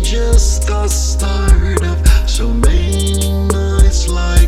just the start of so many nights like